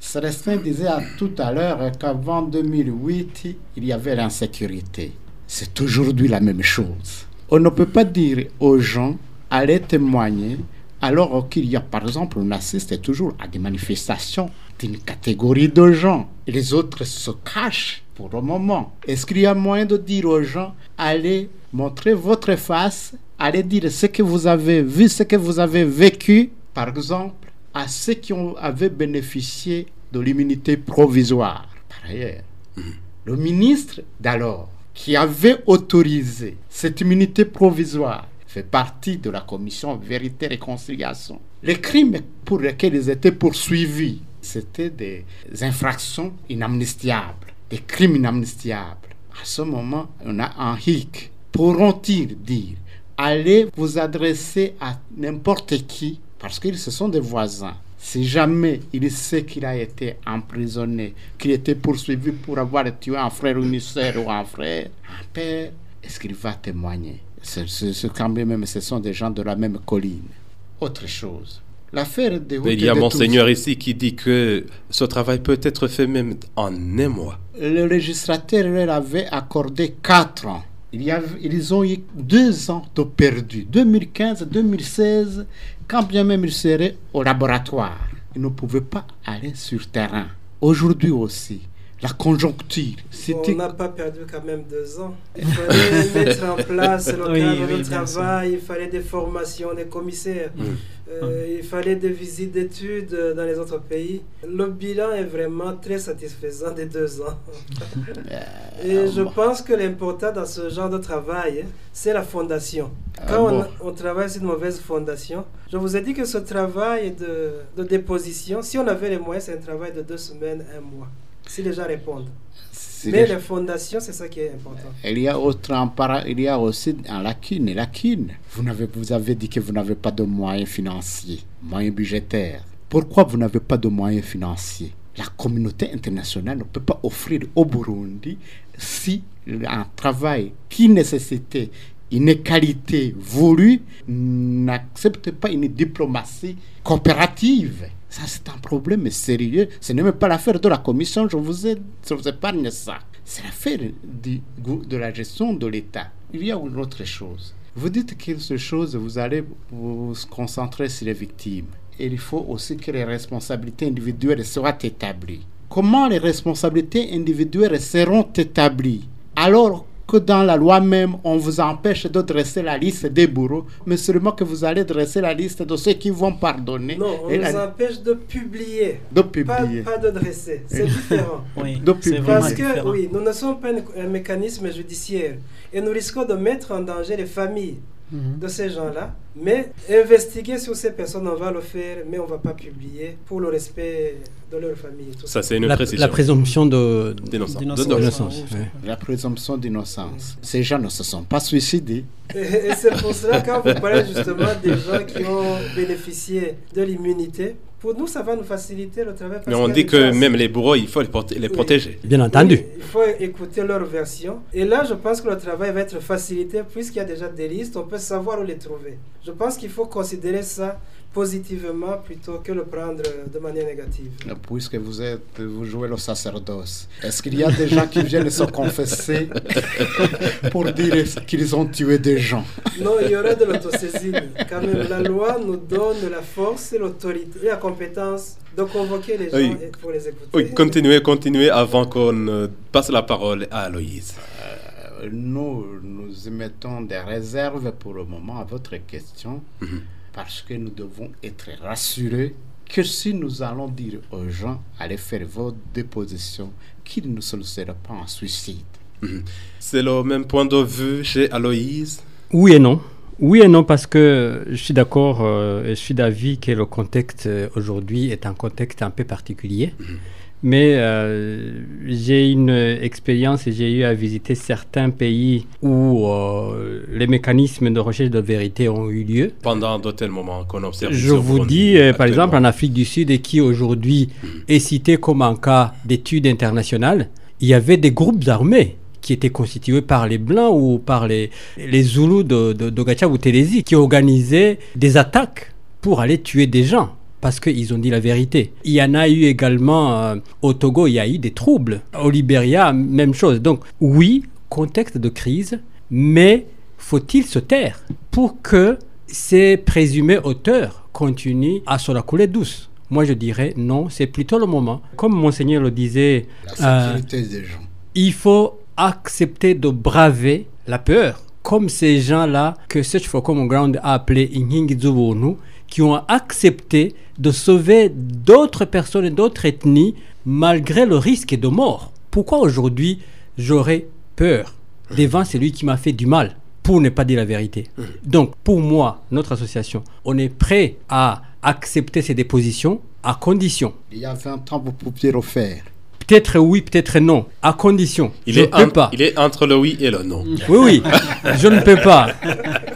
Célestin disait tout à l'heure qu'avant 2008, il y avait l'insécurité. C'est aujourd'hui la même chose. On ne peut pas dire aux gens, allez témoigner, alors qu'il y a, par exemple, on assiste toujours à des manifestations d'une catégorie de gens. Et les autres se cachent pour le moment. Est-ce qu'il y a moyen de dire aux gens, allez montrer votre face, allez dire ce que vous avez vu, ce que vous avez vécu, par exemple, à ceux qui ont, avaient bénéficié de l'immunité provisoire. Par ailleurs, le ministre d'alors, qui avait autorisé cette immunité provisoire, fait partie de la commission Vérité et Réconciliation. Les crimes pour lesquels ils étaient poursuivis, c'était des infractions inamnistiables, des crimes inamnistiables. À ce moment, on a un hic. Pourront-ils dire allez vous adresser à n'importe qui, parce qu'ils se sont des voisins. Si jamais il sait qu'il a été emprisonné, qu'il était poursuivi pour avoir tué un frère ou une soeur ou un frère, un père, est-ce qu'il va témoigner? Ce, quand même, ce sont des gens de la même colline. Autre chose. L'affaire des Il y a Monseigneur ici qui dit que ce travail peut être fait même en un mois. Le législateur leur avait accordé quatre ans il y a, ils ont eu deux ans de perdu, 2015-2016, quand bien même ils seraient au laboratoire. Ils ne pouvaient pas aller sur terrain. Aujourd'hui aussi, la conjoncture. on n'a pas perdu quand même deux ans. Il fallait mettre en place le cadre de travail, il fallait des formations des commissaires, mm. euh, il fallait des visites d'études dans les autres pays. Le bilan est vraiment très satisfaisant des deux ans. Et je pense que l'important dans ce genre de travail, c'est la fondation. Ah quand on, on, travaille sur une mauvaise fondation, je vous ai dit que ce travail de, de déposition, si on avait les moyens, c'est un travail de deux semaines, un mois si les gens répondent. Mais les... fondations, c'est ça qui est important. Il y a, autre, il y a aussi un lacune, lacune. Vous, avez, vous avez dit que vous n'avez pas de moyens financiers, moyens budgétaires. Pourquoi vous n'avez pas de moyens financiers? La communauté internationale ne peut pas offrir au Burundi si un travail qui nécessitait une qualité voulue n'accepte pas une diplomatie coopérative. Ça, c'est un problème sérieux. Ce n'est même pas l'affaire de la commission, je vous, ai, je épargne ça. C'est l'affaire de la gestion de l'État. Il y a une autre chose. Vous dites quelque chose, vous allez vous concentrer sur les victimes. Et il faut aussi que les responsabilités individuelles soient établies. Comment les responsabilités individuelles seront établies? Alors que dans la loi même, on vous empêche de dresser la liste des bourreaux, mais seulement que vous allez dresser la liste de ceux qui vont pardonner. Non, on vous empêche de publier. De publier. Pas, de dresser. C'est différent. oui, de publier. Parce que, oui, nous ne sommes pas un mécanisme judiciaire et nous risquons de mettre en danger les familles mhm. de ces gens-là. Mais investiguer sur ces personnes, on va le faire, mais on ne va pas publier pour le respect de leur famille. ça, c'est une la, précision. La présomption d'innocence. La présomption d'innocence. Ces gens ne se sont pas suicidés. Et, c'est pour cela, quand vous parlez justement des gens qui ont bénéficié de l'immunité, pour nous, ça va nous faciliter le travail. Mais on dit que même les bourreaux, il faut les, protéger. Bien entendu. il faut écouter leur version. Et là, je pense que le travail va être facilité puisqu'il y a déjà des listes, on peut savoir où les trouver. Je pense qu'il faut considérer ça positivement plutôt que le prendre de manière négative. Puisque vous, êtes, vous jouez le sacerdoce, est-ce qu'il y a des gens qui viennent se confesser pour dire qu'ils ont tué des gens? Non, il y aura de l'autosaisine. Quand même, la loi nous donne la force et l'autorité et la compétence de convoquer les gens pour les écouter. Oui, continuez, continuez avant qu'on euh, passe la parole à Aloïse. Euh, nous, nous émettons des réserves pour le moment à votre question. Mhm parce que nous devons être rassurés que si nous allons dire aux gens, allez faire votre déposition, qu'ils ne se seront pas en suicide. Mhm. C'est le même point de vue chez Aloïse? Oui et non. Oui et non, parce que je suis d'accord, euh, je suis d'avis que le contexte euh, aujourd'hui est un contexte un peu particulier. Mhm. Mais euh, j'ai une expérience et j'ai eu à visiter certains pays où euh, les mécanismes de recherche de vérité ont eu lieu. Pendant de tels moments qu'on observe. Je vous dis, euh, par exemple, en Afrique du Sud, et qui aujourd'hui est cité comme un cas d'étude internationale, il y avait des groupes armés qui étaient constitués par les Blancs ou par les, les Zoulous de, de, ou Télési, qui organisaient des attaques pour aller tuer des gens parce qu'ils ont dit la vérité. Il y en a eu également euh, au Togo, il y a eu des troubles. Au Libéria, même chose. Donc oui, contexte de crise, mais faut-il se taire pour que ces présumés auteurs continuent à se la couler douce? Moi, je dirais non, c'est plutôt le moment. Comme Monseigneur le disait, la sécurité euh, des gens. il faut accepter de braver la peur, comme ces gens-là que Search for Common Ground a appelé Inhingi qui ont accepté de sauver d'autres personnes et d'autres ethnies malgré le risque de mort. Pourquoi aujourd'hui j'aurais peur devant celui qui m'a fait du mal pour ne pas dire la vérité. Donc pour moi, notre association, on est prêt à accepter ces dépositions à condition. Il y a 20 ans, vous pouviez le faire. Peut-être oui, peut-être non, à condition. Il je est ne peux pas. Il est entre le oui et le non. Oui, oui. je ne peux pas.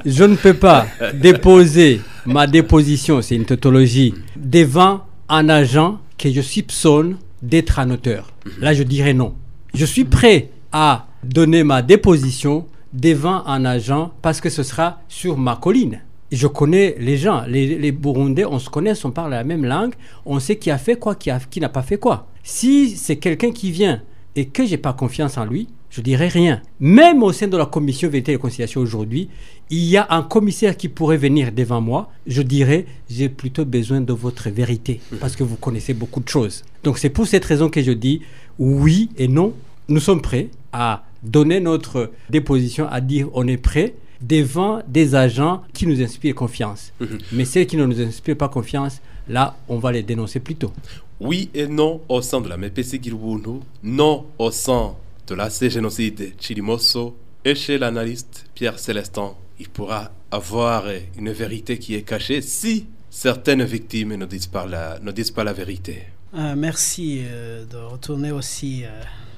Je ne peux pas déposer ma déposition, c'est une tautologie, devant un agent que je soupçonne d'être un auteur. Là, je dirais non. Je suis prêt à donner ma déposition devant un agent parce que ce sera sur ma colline. Je connais les gens, les, Burundais, on se connaît, on parle la même langue, on sait qui a fait quoi, qui, qui n'a pas fait quoi. Si c'est quelqu'un qui vient et que j'ai pas confiance en lui, je dirais rien. Même au sein de la commission vérité et réconciliation aujourd'hui, il y a un commissaire qui pourrait venir devant moi, je dirais j'ai plutôt besoin de votre vérité parce que vous connaissez beaucoup de choses. Donc c'est pour cette raison que je dis oui et non, nous sommes prêts à donner notre déposition à dire on est prêt devant des agents qui nous inspirent confiance. Mhm. Mais ceux qui ne nous inspirent pas confiance, là, on va les dénoncer plus tôt. Oui et non au sein de la MPC Girubunu, non au sein de la génocide Chilimoso et chez l'analyste Pierre Célestin. Il pourra avoir une vérité qui est cachée si certaines victimes ne disent pas la, vérité. Euh, merci euh, de retourner aussi. Euh,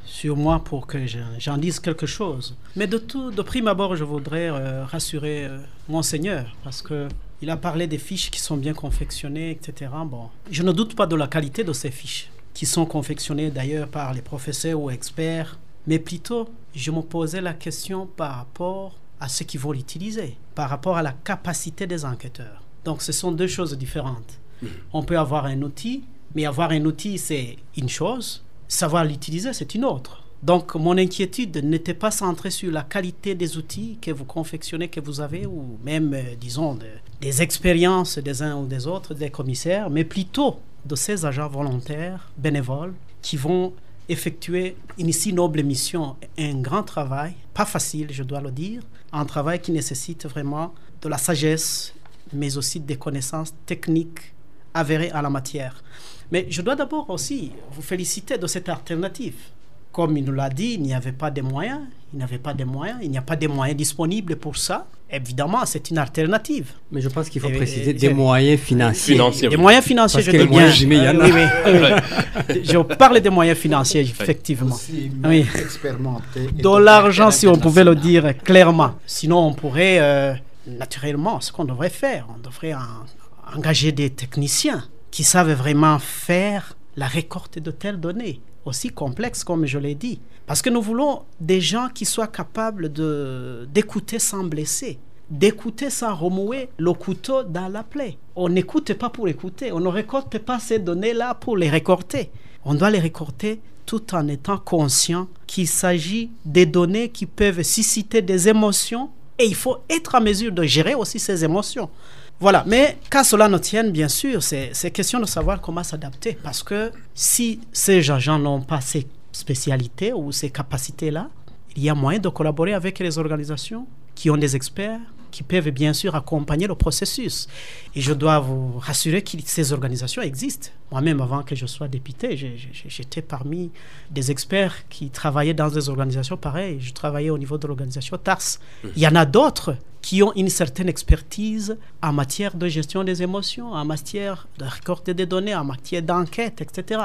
sur moi pour que j'en dise quelque chose. Mais de tout, de prime abord, je voudrais rassurer Monseigneur, parce que il a parlé des fiches qui sont bien confectionnées, etc. Bon, je ne doute pas de la qualité de ces fiches, qui sont confectionnées d'ailleurs par les professeurs ou experts, mais plutôt, je me posais la question par rapport à ceux qui vont l'utiliser, par rapport à la capacité des enquêteurs. Donc, ce sont deux choses différentes. Mmh. On peut avoir un outil, mais avoir un outil, c'est une chose, Savoir l'utiliser, c'est une autre. Donc, mon inquiétude n'était pas centrée sur la qualité des outils que vous confectionnez, que vous avez, ou même, euh, disons, des expériences des uns ou des autres, des commissaires, mais plutôt de ces agents volontaires, bénévoles, qui vont effectuer une si noble mission, un grand travail, pas facile, je dois le dire, un travail qui nécessite vraiment de la sagesse, mais aussi des connaissances techniques avérées à la matière. Mais je dois d'abord aussi vous féliciter de cette alternative. Comme il nous l'a dit, il n'y avait pas de moyens. Il n'y avait pas de moyens. Il n'y a pas de moyens disponibles pour ça. Évidemment, c'est une alternative. Mais je pense qu'il faut préciser des moyens financiers. Des moyens financiers, je dis bien. je parle des moyens financiers, effectivement. oui. De l'argent, si on pouvait le dire clairement. Sinon, on pourrait, euh, naturellement, ce qu'on devrait faire, on devrait engager des techniciens qui savent vraiment faire la récolte de telles données, aussi complexes comme je l'ai dit. Parce que nous voulons des gens qui soient capables d'écouter sans blesser, d'écouter sans remuer le couteau dans la plaie. On n'écoute pas pour écouter, on ne récolte pas ces données-là pour les récolter. On doit les récolter tout en étant conscient qu'il s'agit des données qui peuvent susciter des émotions et il faut être en mesure de gérer aussi ces émotions. Voilà, mais qu'à cela ne tienne, bien sûr, c'est question de savoir comment s'adapter. Parce que si ces agents n'ont pas ces spécialités ou ces capacités-là, il y a moyen de collaborer avec les organisations qui ont des experts, qui peuvent bien sûr accompagner le processus. Et je dois vous rassurer que ces organisations existent. Moi-même, avant que je sois député, j'étais parmi des experts qui travaillaient dans des organisations pareilles. Je travaillais au niveau de l'organisation TARS. Il y en a d'autres qui ont une certaine expertise en matière de gestion des émotions, en matière de récolter des données, en matière d'enquête, etc.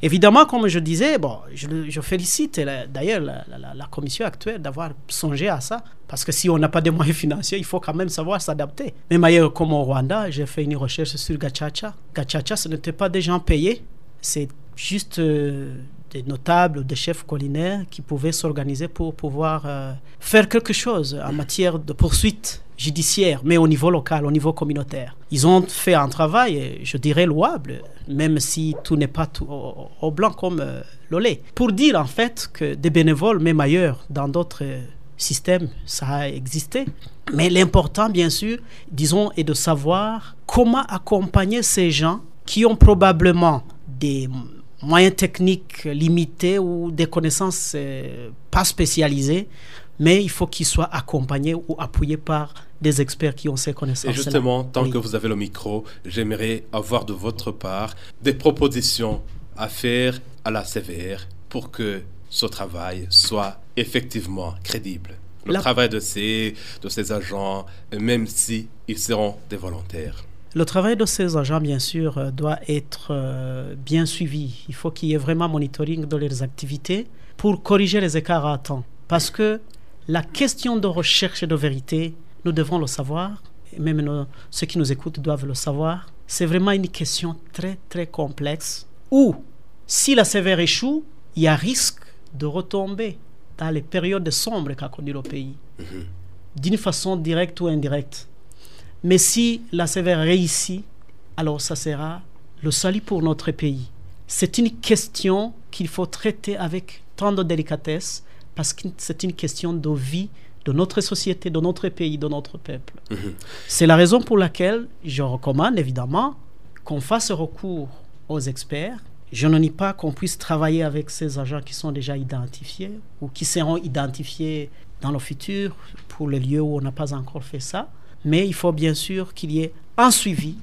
Évidemment, comme je disais, bon, je, félicite d'ailleurs la, commission actuelle d'avoir songé à ça, parce que si on n'a pas de moyens financiers, il faut quand même savoir s'adapter. Même ailleurs, comme au Rwanda, j'ai fait une recherche sur Gachacha. Gachacha, ce n'était pas des gens payés, c'est juste... Euh, des notables, des chefs collinaires qui pouvaient s'organiser pour pouvoir euh, faire quelque chose en matière de poursuite judiciaire, mais au niveau local, au niveau communautaire. Ils ont fait un travail, je dirais, louable, même si tout n'est pas tout au, blanc comme euh, l'olé. Pour dire en fait que des bénévoles, même ailleurs, dans d'autres euh, systèmes, ça a existé. Mais l'important, bien sûr, disons, est de savoir comment accompagner ces gens qui ont probablement des moyens techniques limités ou des connaissances euh, pas spécialisées, mais il faut qu'ils soient accompagnés ou appuyés par des experts qui ont ces connaissances. Et justement, tant que vous avez le micro, j'aimerais avoir de votre part des propositions à faire à la sévère pour que ce travail soit effectivement crédible. Le travail de ces, de ces agents, même si ils seront des volontaires. Le travail de ces agents, bien sûr, euh, doit être euh, bien suivi. Il faut qu'il y ait vraiment monitoring de leurs activités pour corriger les écarts à temps. Parce que la question de recherche de vérité, nous devons le savoir, et même ceux qui nous écoutent doivent le savoir. C'est vraiment une question très, très complexe où, si la sévère échoue, il y a risque de retomber dans les périodes sombres qu'a connu le pays, mhm. d'une façon directe ou indirecte. Mais si la sévère réussit, alors ça sera le salut pour notre pays. C'est une question qu'il faut traiter avec tant de délicatesse parce que c'est une question de vie de notre société, de notre pays, de notre peuple. Mhm. C'est la raison pour laquelle je recommande évidemment qu'on fasse recours aux experts, je ne nie pas qu'on puisse travailler avec ces agents qui sont déjà identifiés ou qui seront identifiés dans le futur pour les lieux où on n'a pas encore fait ça. Mais il faut bien sûr qu'il y ait un suivi.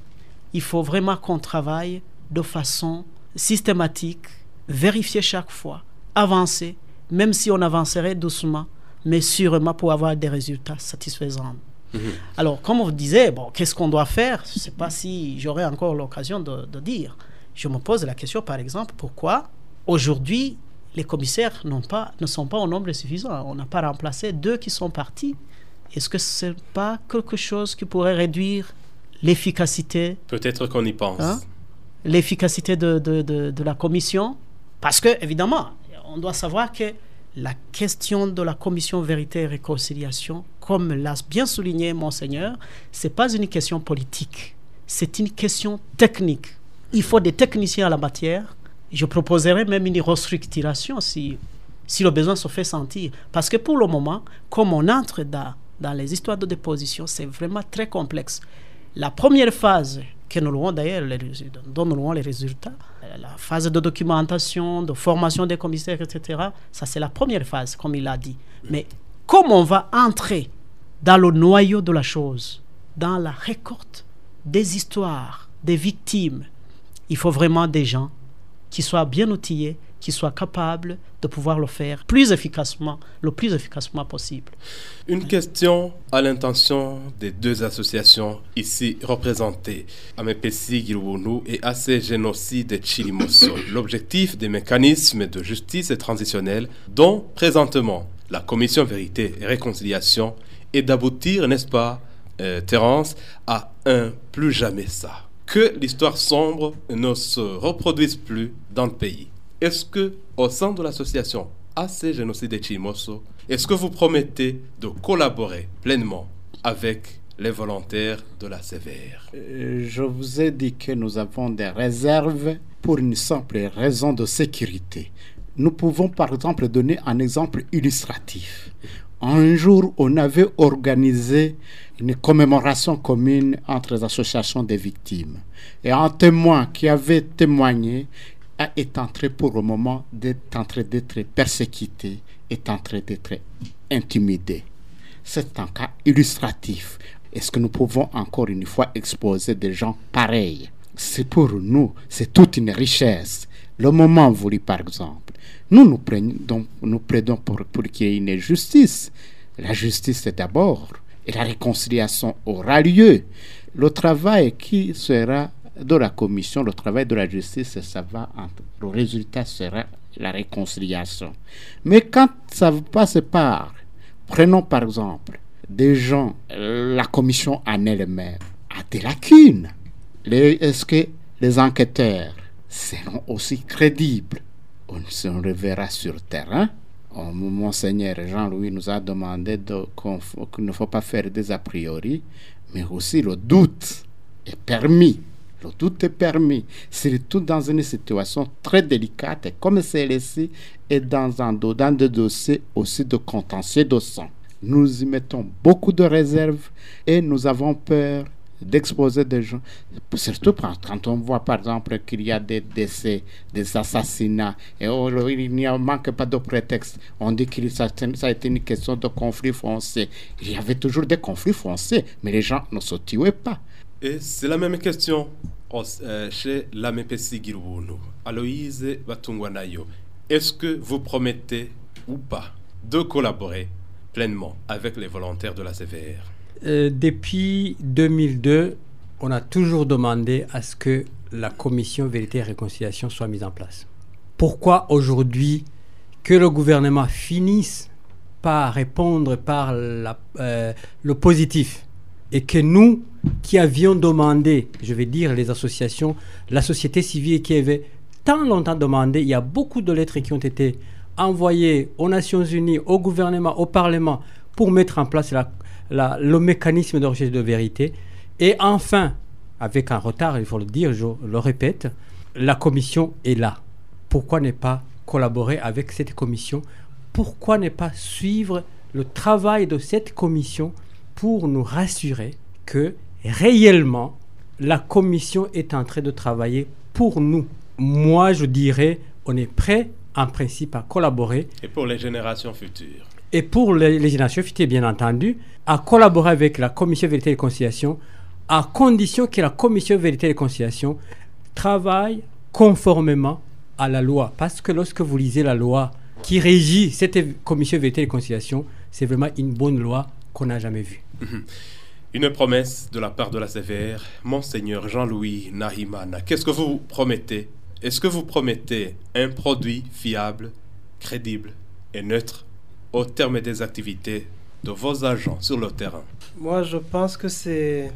Il faut vraiment qu'on travaille de façon systématique, vérifier chaque fois, avancer, même si on avancerait doucement, mais sûrement pour avoir des résultats satisfaisants. Mhm. Alors, comme on disait, bon, qu'est-ce qu'on doit faire? Je ne sais pas si j'aurai encore l'occasion de, de dire. Je me pose la question, par exemple, pourquoi aujourd'hui les commissaires pas, ne sont pas au nombre suffisant? On n'a pas remplacé deux qui sont partis. Est-ce que ce n'est pas quelque chose qui pourrait réduire l'efficacité? Peut-être qu'on y pense. Hein? l'efficacité de, de, de, la commission? Parce que, évidemment, on doit savoir que la question de la commission vérité et réconciliation, comme l'a bien souligné Monseigneur, ce n'est pas une question politique, c'est une question technique il faut des techniciens à la matière. Je proposerais même une restructuration si, si le besoin se fait sentir. Parce que pour le moment, comme on entre dans, dans les histoires de déposition, c'est vraiment très complexe. La première phase, que nous louons d'ailleurs, dont nous louons les résultats, la phase de documentation, de formation des commissaires, etc., ça c'est la première phase, comme il a dit. Mais comme on va entrer dans le noyau de la chose, dans la récolte des histoires, des victimes, il faut vraiment des gens qui soient bien outillés, qui soient capables de pouvoir le faire plus efficacement, le plus efficacement possible. Une question à l'intention des deux associations ici représentées, Amepesi Giruunu et AC Génocide de Chilimoso. L'objectif des mécanismes de justice transitionnelle dont présentement la Commission Vérité et Réconciliation est d'aboutir, n'est-ce pas, euh, Terence, à un plus jamais ça que l'histoire sombre ne se reproduise plus dans le pays. Est-ce que, au sein de l'association AC Génocide de Chimoso, est-ce que vous promettez de collaborer pleinement avec les volontaires de la Sévère euh, Je vous ai dit que nous avons des réserves pour une simple raison de sécurité. Nous pouvons par exemple donner un exemple illustratif. Un jour, on avait organisé une commémoration commune entre les associations des victimes. Et un témoin qui avait témoigné est en train pour le moment d'être en d'être persécuté, est en train d'être intimidé. C'est un cas illustratif. Est-ce que nous pouvons encore une fois exposer des gens pareils? C'est pour nous, c'est toute une richesse. Le moment voulu, par exemple. Nous, nous nous plaidons pour, qu'il y ait une justice. La justice, c'est d'abord et la réconciliation aura lieu. Le travail qui sera de la commission, le travail de la justice, ça va le résultat sera la réconciliation. Mais quand ça passe par, prenons par exemple des gens, la commission en elle-même a des lacunes. Est-ce que les enquêteurs seront aussi crédibles? On se reverra sur terrain Monseigneur Jean-Louis nous a demandé qu'il ne faut pas faire des a priori, mais aussi le doute est permis. Le doute est permis, surtout dans une situation très délicate comme celle-ci et dans un dans aussi de contentieux de sang. Nous y mettons beaucoup de réserves et nous avons peur d'exposer des gens, surtout quand on voit par exemple qu'il y a des décès, des assassinats, et oh, il n'y manque pas de prétexte. On dit que ça, a été une question de conflit foncier. Il y avait toujours des conflits fonciers, mais les gens ne se tuaient pas. Et c'est la même question euh, chez l'AMPC Girounou. Aloïse Batungwanayo, est-ce que vous promettez ou pas de collaborer pleinement avec les volontaires de la CVR euh, depuis 2002, on a toujours demandé à ce que la commission vérité et réconciliation soit mise en place. Pourquoi aujourd'hui que le gouvernement finisse par répondre par euh, le positif et que nous qui avions demandé, je vais dire les associations, la société civile qui avait tant longtemps demandé, il y a beaucoup de lettres qui ont été envoyées aux Nations Unies, au gouvernement, au Parlement pour mettre en place le mécanisme de recherche de vérité. Et enfin, avec un retard, il faut le dire, je le répète, la commission est là. Pourquoi ne pas collaborer avec cette commission? Pourquoi ne pas suivre le travail de cette commission pour nous rassurer que réellement la commission est en train de travailler pour nous? Moi, je dirais, on est prêt en principe à collaborer. Et pour les générations futures et pour les, les futures, bien entendu, à collaborer avec la Commission Vérité et Conciliation à condition que la commission vérité et conciliation travaille conformément à la loi. Parce que lorsque vous lisez la loi qui régit cette commission vérité et conciliation, c'est vraiment une bonne loi qu'on n'a jamais vue. Mhm. Une promesse de la part de la sévère, Monseigneur Jean-Louis Nahimana. Qu'est-ce que vous promettez? Est-ce que vous promettez un produit fiable, crédible et neutre? Au terme des activités de vos agents sur le terrain Moi, je pense que c'est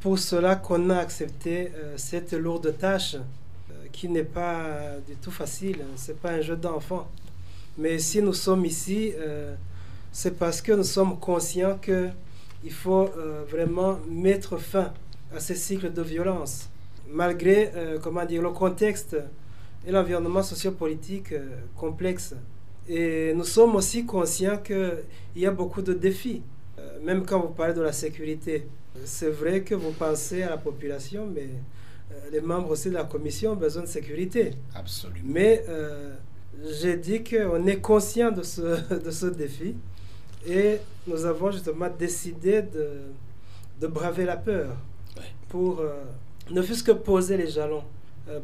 pour cela qu'on a accepté euh, cette lourde tâche euh, qui n'est pas du tout facile. Ce n'est pas un jeu d'enfant. Mais si nous sommes ici, euh, c'est parce que nous sommes conscients qu'il faut vraiment mettre fin à ces cycles de violence. Malgré comment dire, le contexte et l'environnement sociopolitique complexe. Et nous sommes aussi conscients qu'il y a beaucoup de défis. même quand vous parlez de la sécurité, c'est vrai que vous pensez à la population, mais euh, les membres aussi de la commission ont besoin de sécurité. Absolument. Mais euh, j'ai dit qu'on est conscient de ce, de ce défi et nous avons justement décidé de, de braver la peur pour euh, ne fût-ce que poser les jalons.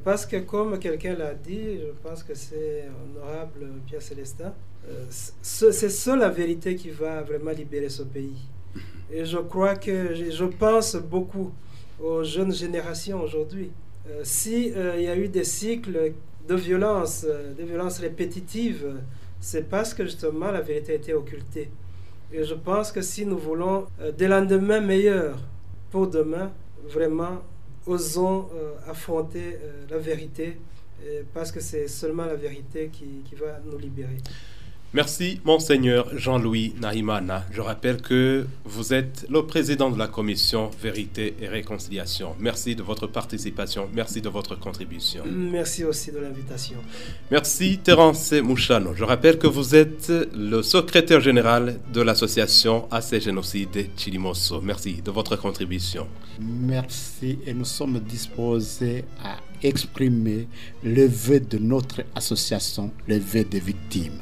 Parce que comme quelqu'un l'a dit, je pense que c'est honorable Pierre Célestin, c'est seule la vérité qui va vraiment libérer ce pays. Et je crois que je pense beaucoup aux jeunes générations aujourd'hui. Euh, S'il euh, y a eu des cycles de violence, euh, de violence répétitives, c'est parce que justement la vérité a été occultée. Et je pense que si nous voulons des lendemains meilleurs pour demain, vraiment, osons affronter la vérité, parce que c'est seulement la vérité qui, qui va nous libérer. Merci, Monseigneur Jean-Louis Nahimana. Je rappelle que vous êtes le président de la commission Vérité et Réconciliation. Merci de votre participation. Merci de votre contribution. Merci aussi de l'invitation. Merci, Terence Mouchano. Je rappelle que vous êtes le secrétaire général de l'association AC Génocide Chilimoso. Merci de votre contribution. Merci et nous sommes disposés à exprimer le vœu de notre association, le vœu des victimes.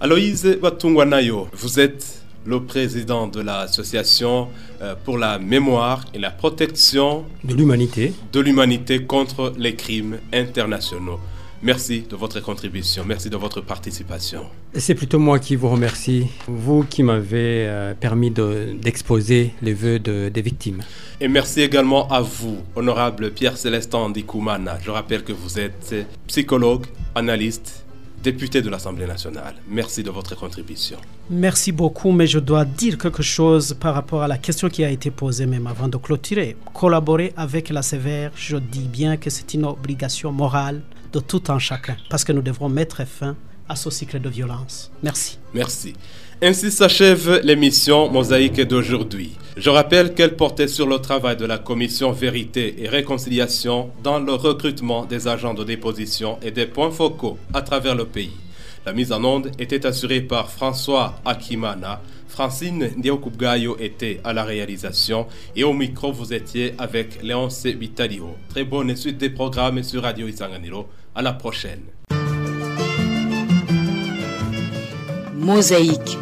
Aloïse Batungwanayo, vous êtes le président de l'association euh, pour la mémoire et la protection de l'humanité de l'humanité contre les crimes internationaux. Merci de votre contribution, merci de votre participation. C'est plutôt moi qui vous remercie, vous qui m'avez euh, permis d'exposer les vœux des victimes. Et merci également à vous, honorable Pierre Célestin Dikoumana. Je rappelle que vous êtes psychologue, analyste député de l'Assemblée nationale, merci de votre contribution. Merci beaucoup, mais je dois dire quelque chose par rapport à la question qui a été posée même avant de clôturer. Collaborer avec la sévère, je dis bien que c'est une obligation morale de tout un chacun, parce que nous devrons mettre fin à ce cycle de violence. Merci. Merci. Ainsi s'achève l'émission Mosaïque d'aujourd'hui. Je rappelle qu'elle portait sur le travail de la commission Vérité et Réconciliation dans le recrutement des agents de déposition et des points focaux à travers le pays. La mise en onde était assurée par François Akimana. Francine Ndiokubgayo était à la réalisation et au micro vous étiez avec Léonce Vitalio. Très bonne suite des programmes sur Radio Isanganiro. À la prochaine. Mosaïque